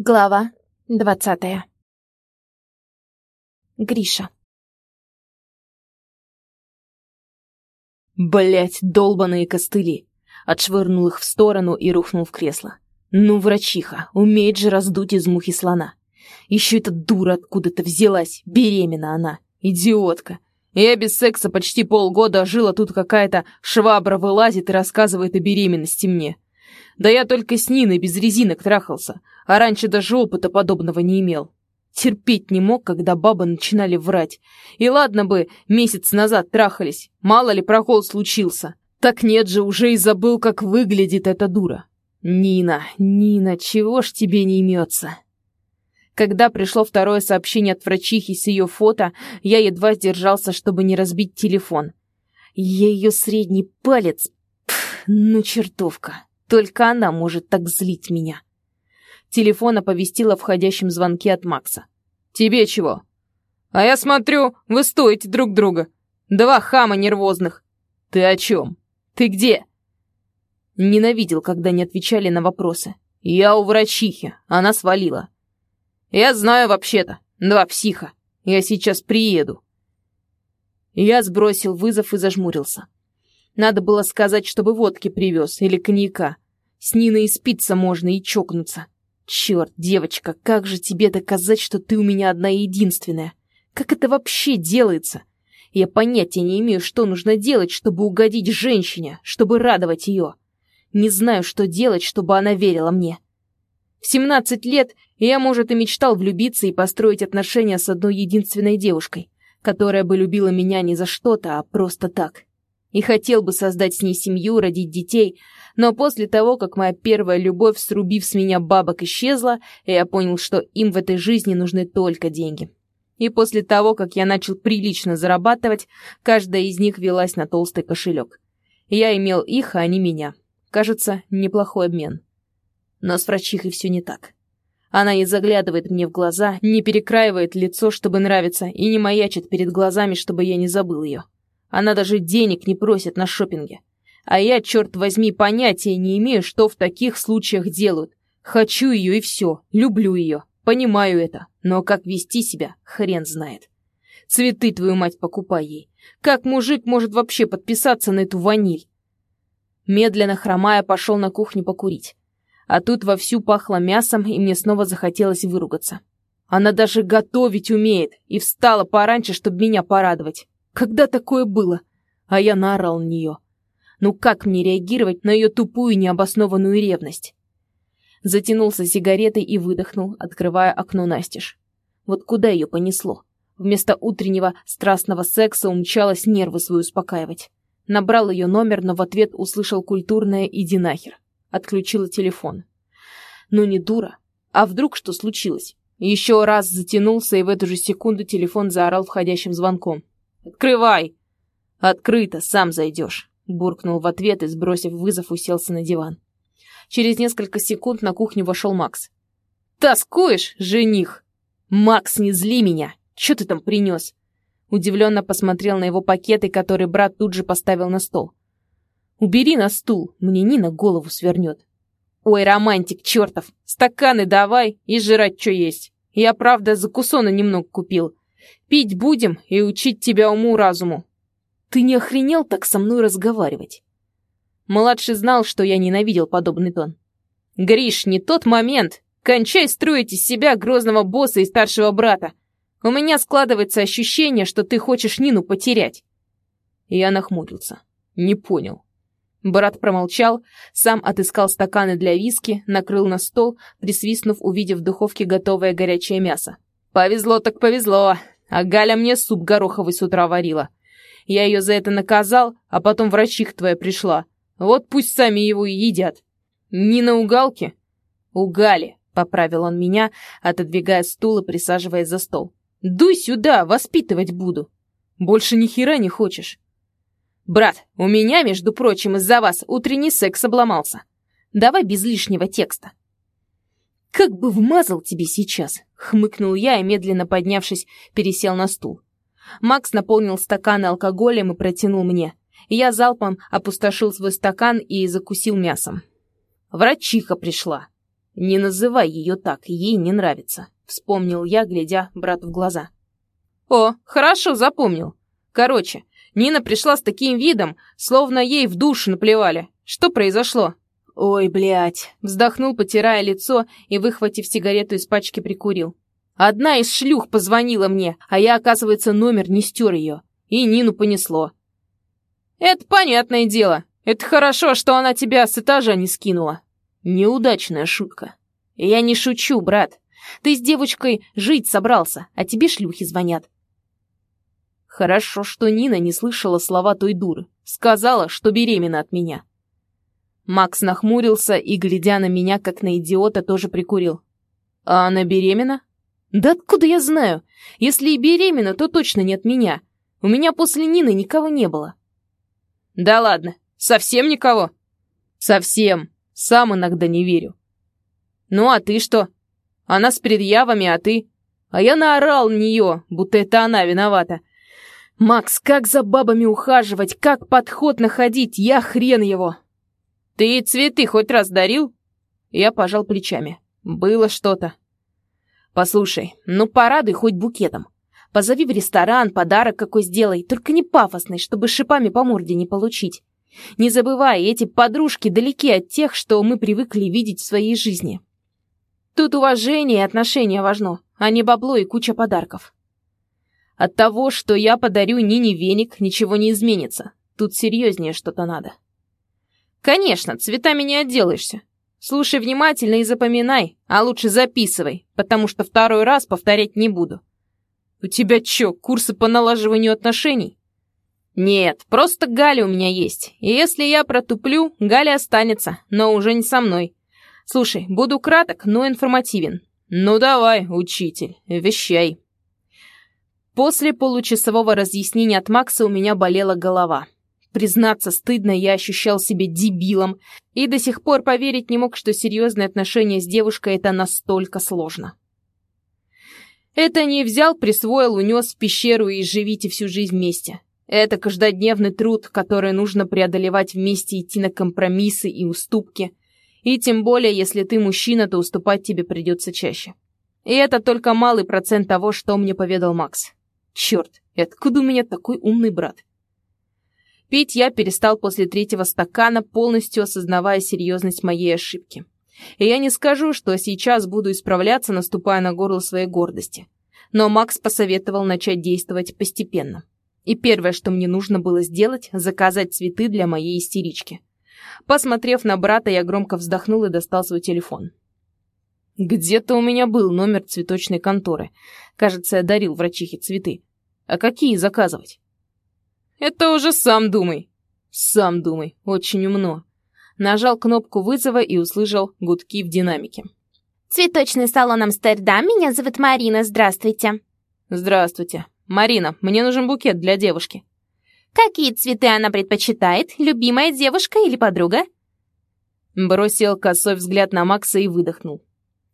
Глава двадцатая. Гриша. Блять, долбаные костыли. Отшвырнул их в сторону и рухнул в кресло. Ну, врачиха, умеет же раздуть из мухи слона. Еще эта дура откуда-то взялась, беременна она. Идиотка. Я без секса почти полгода жила, тут какая-то швабра вылазит и рассказывает о беременности мне. Да я только с Ниной без резинок трахался, а раньше даже опыта подобного не имел. Терпеть не мог, когда бабы начинали врать. И ладно бы, месяц назад трахались, мало ли прокол случился. Так нет же, уже и забыл, как выглядит эта дура. Нина, Нина, чего ж тебе не имется? Когда пришло второе сообщение от врачихи с ее фото, я едва сдержался, чтобы не разбить телефон. Я ее средний палец... Пф, ну, чертовка. Только она может так злить меня. Телефон оповестил о входящем звонке от Макса. «Тебе чего?» «А я смотрю, вы стоите друг друга. Два хама нервозных». «Ты о чем? Ты где?» Ненавидел, когда не отвечали на вопросы. «Я у врачихи. Она свалила». «Я знаю вообще-то. Два психа. Я сейчас приеду». Я сбросил вызов и зажмурился. Надо было сказать, чтобы водки привез или коньяка. С Ниной и спиться можно, и чокнуться. Черт, девочка, как же тебе доказать, что ты у меня одна единственная? Как это вообще делается? Я понятия не имею, что нужно делать, чтобы угодить женщине, чтобы радовать ее. Не знаю, что делать, чтобы она верила мне. В 17 лет я, может, и мечтал влюбиться и построить отношения с одной единственной девушкой, которая бы любила меня не за что-то, а просто так и хотел бы создать с ней семью, родить детей, но после того, как моя первая любовь, срубив с меня бабок, исчезла, я понял, что им в этой жизни нужны только деньги. И после того, как я начал прилично зарабатывать, каждая из них велась на толстый кошелек. Я имел их, а они меня. Кажется, неплохой обмен. Но с врачихой все не так. Она не заглядывает мне в глаза, не перекраивает лицо, чтобы нравиться, и не маячит перед глазами, чтобы я не забыл ее. Она даже денег не просит на шопинге. А я, черт возьми, понятия не имею, что в таких случаях делают. Хочу ее и все, люблю ее, понимаю это, но как вести себя, хрен знает. Цветы, твою мать, покупай ей. Как мужик может вообще подписаться на эту ваниль? Медленно хромая, пошел на кухню покурить. А тут вовсю пахло мясом, и мне снова захотелось выругаться. Она даже готовить умеет, и встала пораньше, чтобы меня порадовать. Когда такое было? А я наорал на нее. Ну как мне реагировать на ее тупую необоснованную ревность? Затянулся сигаретой и выдохнул, открывая окно настежь. Вот куда ее понесло? Вместо утреннего страстного секса умчалась нервы свои успокаивать. Набрал ее номер, но в ответ услышал культурное «иди нахер». Отключила телефон. Ну не дура. А вдруг что случилось? Еще раз затянулся, и в эту же секунду телефон заорал входящим звонком. «Открывай!» «Открыто, сам зайдешь», — буркнул в ответ и, сбросив вызов, уселся на диван. Через несколько секунд на кухню вошел Макс. «Тоскуешь, жених?» «Макс, не зли меня! Че ты там принес?» Удивленно посмотрел на его пакеты, которые брат тут же поставил на стол. «Убери на стул, мне Нина голову свернет». «Ой, романтик чертов! Стаканы давай и жрать что есть. Я, правда, закусона немного купил. Пить будем и учить тебя уму-разуму. Ты не охренел так со мной разговаривать? Младший знал, что я ненавидел подобный тон. Гриш, не тот момент. Кончай строить из себя грозного босса и старшего брата. У меня складывается ощущение, что ты хочешь Нину потерять. Я нахмурился. Не понял. Брат промолчал, сам отыскал стаканы для виски, накрыл на стол, присвистнув, увидев в духовке готовое горячее мясо. «Повезло так повезло. А Галя мне суп гороховый с утра варила. Я ее за это наказал, а потом врачиха твоя пришла. Вот пусть сами его и едят. Не на угалке?» «У Гали», — поправил он меня, отодвигая стул и присаживаясь за стол. «Дуй сюда, воспитывать буду. Больше ни хера не хочешь». «Брат, у меня, между прочим, из-за вас утренний секс обломался. Давай без лишнего текста». «Как бы вмазал тебе сейчас!» — хмыкнул я и, медленно поднявшись, пересел на стул. Макс наполнил стаканы алкоголем и протянул мне. Я залпом опустошил свой стакан и закусил мясом. Врачиха пришла. Не называй ее так, ей не нравится, вспомнил я, глядя брату в глаза. О, хорошо, запомнил. Короче, Нина пришла с таким видом, словно ей в душу наплевали. Что произошло? Ой, блядь, вздохнул, потирая лицо и, выхватив сигарету из пачки, прикурил. Одна из шлюх позвонила мне, а я, оказывается, номер не стер ее. И Нину понесло. Это понятное дело. Это хорошо, что она тебя с этажа не скинула. Неудачная шутка. Я не шучу, брат. Ты с девочкой жить собрался, а тебе шлюхи звонят. Хорошо, что Нина не слышала слова той дуры. Сказала, что беременна от меня. Макс нахмурился и, глядя на меня, как на идиота, тоже прикурил. «А она беременна?» «Да откуда я знаю? Если и беременна, то точно не от меня. У меня после Нины никого не было». «Да ладно, совсем никого?» «Совсем. Сам иногда не верю». «Ну а ты что? Она с предъявами, а ты?» А я наорал на нее, будто это она виновата. «Макс, как за бабами ухаживать, как подход находить, я хрен его!» «Ты цветы хоть раз дарил?» Я пожал плечами. «Было что-то». «Послушай, ну порадуй хоть букетом. Позови в ресторан, подарок какой сделай, только не пафосный, чтобы шипами по морде не получить. Не забывай, эти подружки далеки от тех, что мы привыкли видеть в своей жизни. Тут уважение и отношения важно, а не бабло и куча подарков». От того, что я подарю Нине веник, ничего не изменится. Тут серьезнее что-то надо. Конечно, цветами не отделаешься. Слушай внимательно и запоминай, а лучше записывай, потому что второй раз повторять не буду. У тебя чё, курсы по налаживанию отношений? Нет, просто Галя у меня есть. И если я протуплю, Галя останется, но уже не со мной. Слушай, буду краток, но информативен. Ну давай, учитель, вещай. После получасового разъяснения от Макса у меня болела голова. Признаться, стыдно, я ощущал себя дебилом и до сих пор поверить не мог, что серьезные отношения с девушкой это настолько сложно. Это не взял, присвоил, унес в пещеру и живите всю жизнь вместе. Это каждодневный труд, который нужно преодолевать вместе, идти на компромиссы и уступки. И тем более, если ты мужчина, то уступать тебе придется чаще. И это только малый процент того, что мне поведал Макс. Черт, откуда у меня такой умный брат? Пить я перестал после третьего стакана, полностью осознавая серьезность моей ошибки. И я не скажу, что сейчас буду исправляться, наступая на горло своей гордости. Но Макс посоветовал начать действовать постепенно. И первое, что мне нужно было сделать, заказать цветы для моей истерички. Посмотрев на брата, я громко вздохнул и достал свой телефон. Где-то у меня был номер цветочной конторы. Кажется, я дарил врачихе цветы. А какие заказывать? Это уже сам думай. Сам думай. Очень умно. Нажал кнопку вызова и услышал гудки в динамике. Цветочный салон Амстердам. Меня зовут Марина. Здравствуйте. Здравствуйте. Марина, мне нужен букет для девушки. Какие цветы она предпочитает? Любимая девушка или подруга? Бросил косой взгляд на Макса и выдохнул.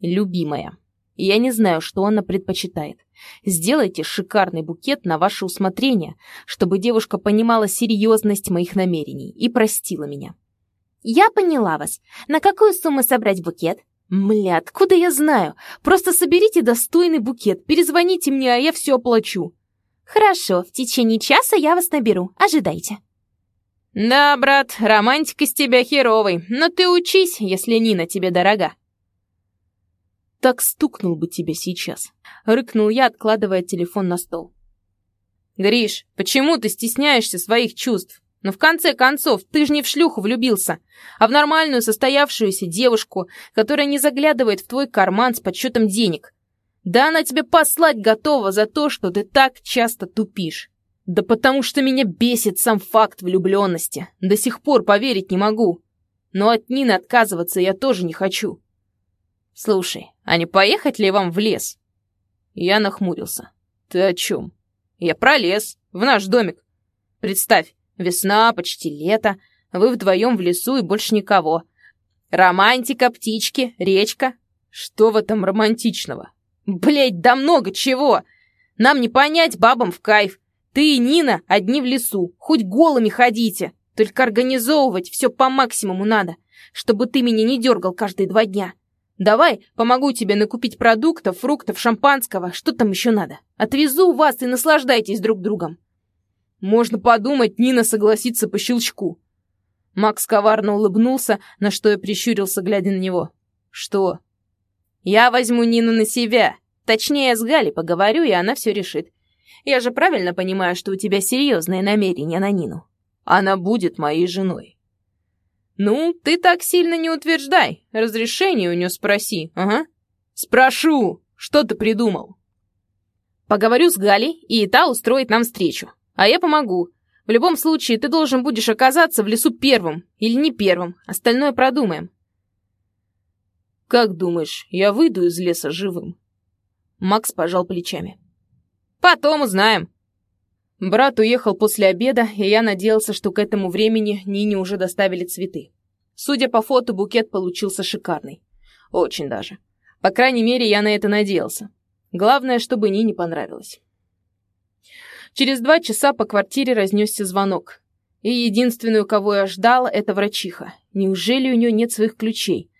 Любимая. Я не знаю, что она предпочитает. Сделайте шикарный букет на ваше усмотрение, чтобы девушка понимала серьезность моих намерений и простила меня. Я поняла вас. На какую сумму собрать букет? Мля, откуда я знаю? Просто соберите достойный букет, перезвоните мне, а я все оплачу. Хорошо, в течение часа я вас наберу. Ожидайте. Да, брат, романтика с тебя херовый, но ты учись, если Нина тебе дорога так стукнул бы тебя сейчас!» — рыкнул я, откладывая телефон на стол. «Гриш, почему ты стесняешься своих чувств? Но ну, в конце концов, ты же не в шлюху влюбился, а в нормальную состоявшуюся девушку, которая не заглядывает в твой карман с подсчетом денег. Да она тебе послать готова за то, что ты так часто тупишь. Да потому что меня бесит сам факт влюбленности. До сих пор поверить не могу. Но от Нины отказываться я тоже не хочу. Слушай, а не поехать ли вам в лес?» Я нахмурился. «Ты о чем?» «Я про лес, в наш домик. Представь, весна, почти лето, вы вдвоем в лесу и больше никого. Романтика, птички, речка. Что в этом романтичного? Блять, да много чего! Нам не понять бабам в кайф. Ты и Нина одни в лесу, хоть голыми ходите. Только организовывать все по максимуму надо, чтобы ты меня не дергал каждые два дня. Давай, помогу тебе накупить продуктов, фруктов, шампанского, что там еще надо. Отвезу вас и наслаждайтесь друг другом. Можно подумать, Нина согласится по щелчку. Макс коварно улыбнулся, на что я прищурился, глядя на него. Что? Я возьму Нину на себя. Точнее, с Галей поговорю, и она все решит. Я же правильно понимаю, что у тебя серьезные намерения на Нину. Она будет моей женой. Ну, ты так сильно не утверждай. Разрешение у нее спроси. Ага. Спрошу. Что ты придумал? Поговорю с Галей, и та устроит нам встречу. А я помогу. В любом случае, ты должен будешь оказаться в лесу первым. Или не первым. Остальное продумаем. Как думаешь, я выйду из леса живым? Макс пожал плечами. Потом узнаем. Брат уехал после обеда, и я надеялся, что к этому времени Нине уже доставили цветы. Судя по фото, букет получился шикарный. Очень даже. По крайней мере, я на это надеялся. Главное, чтобы Нине понравилось. Через два часа по квартире разнесся звонок. И единственную, кого я ждал, это врачиха. Неужели у нее нет своих ключей?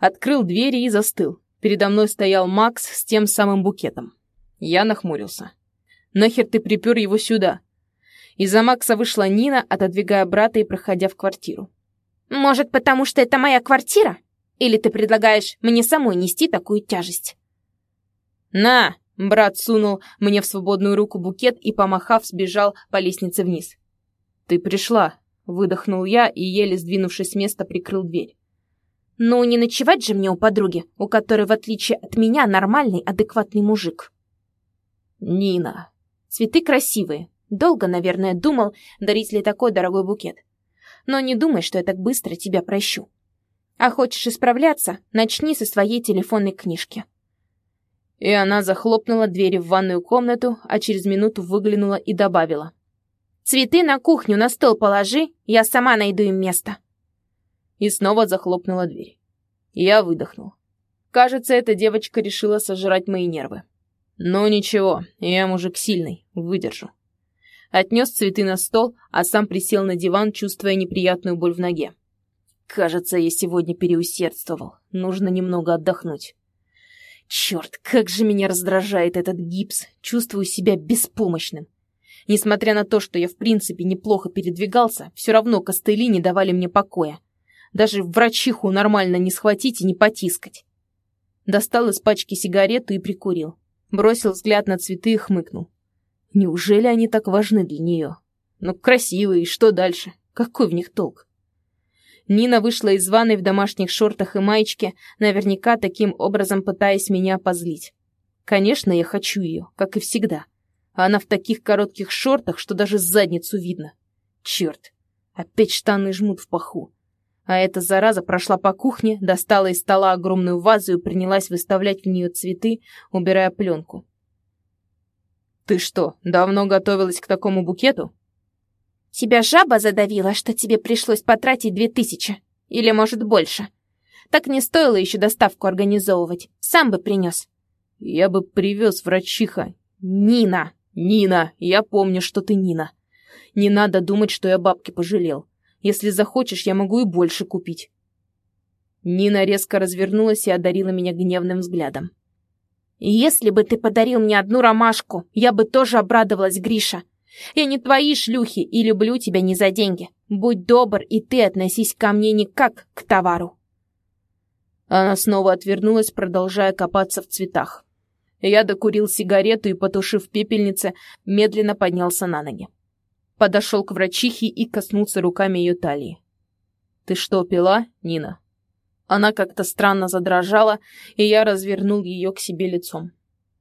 Открыл двери и застыл. Передо мной стоял Макс с тем самым букетом. Я нахмурился. Нахер ты припер его сюда?» Из-за Макса вышла Нина, отодвигая брата и проходя в квартиру. «Может, потому что это моя квартира? Или ты предлагаешь мне самой нести такую тяжесть?» «На!» — брат сунул мне в свободную руку букет и, помахав, сбежал по лестнице вниз. «Ты пришла!» — выдохнул я и, еле сдвинувшись с места, прикрыл дверь. «Ну, не ночевать же мне у подруги, у которой, в отличие от меня, нормальный, адекватный мужик». «Нина!» Цветы красивые. Долго, наверное, думал, дарить ли такой дорогой букет. Но не думай, что я так быстро тебя прощу. А хочешь исправляться, начни со своей телефонной книжки. И она захлопнула двери в ванную комнату, а через минуту выглянула и добавила. «Цветы на кухню на стол положи, я сама найду им место». И снова захлопнула дверь. Я выдохнул. Кажется, эта девочка решила сожрать мои нервы. Но ничего, я мужик сильный, выдержу. Отнес цветы на стол, а сам присел на диван, чувствуя неприятную боль в ноге. Кажется, я сегодня переусердствовал. Нужно немного отдохнуть. Черт, как же меня раздражает этот гипс. Чувствую себя беспомощным. Несмотря на то, что я в принципе неплохо передвигался, все равно костыли не давали мне покоя. Даже врачиху нормально не схватить и не потискать. Достал из пачки сигарету и прикурил. Бросил взгляд на цветы и хмыкнул. Неужели они так важны для нее? Ну, красивые, и что дальше? Какой в них толк? Нина вышла из ванной в домашних шортах и маечке, наверняка таким образом пытаясь меня позлить. Конечно, я хочу ее, как и всегда. А она в таких коротких шортах, что даже задницу видно. Черт, опять штаны жмут в паху. А эта зараза прошла по кухне, достала из стола огромную вазу и принялась выставлять в нее цветы, убирая пленку. «Ты что, давно готовилась к такому букету?» «Тебя жаба задавила, что тебе пришлось потратить две тысячи. Или, может, больше. Так не стоило еще доставку организовывать. Сам бы принес». «Я бы привез врачиха. Нина! Нина! Я помню, что ты Нина. Не надо думать, что я бабки пожалел. Если захочешь, я могу и больше купить». Нина резко развернулась и одарила меня гневным взглядом. «Если бы ты подарил мне одну ромашку, я бы тоже обрадовалась, Гриша. Я не твои шлюхи и люблю тебя не за деньги. Будь добр, и ты относись ко мне не как к товару». Она снова отвернулась, продолжая копаться в цветах. Я докурил сигарету и, потушив пепельнице, медленно поднялся на ноги подошел к врачихе и коснулся руками ее талии. «Ты что, пила, Нина?» Она как-то странно задрожала, и я развернул ее к себе лицом.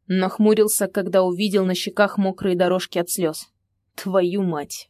Нахмурился, когда увидел на щеках мокрые дорожки от слез. «Твою мать!»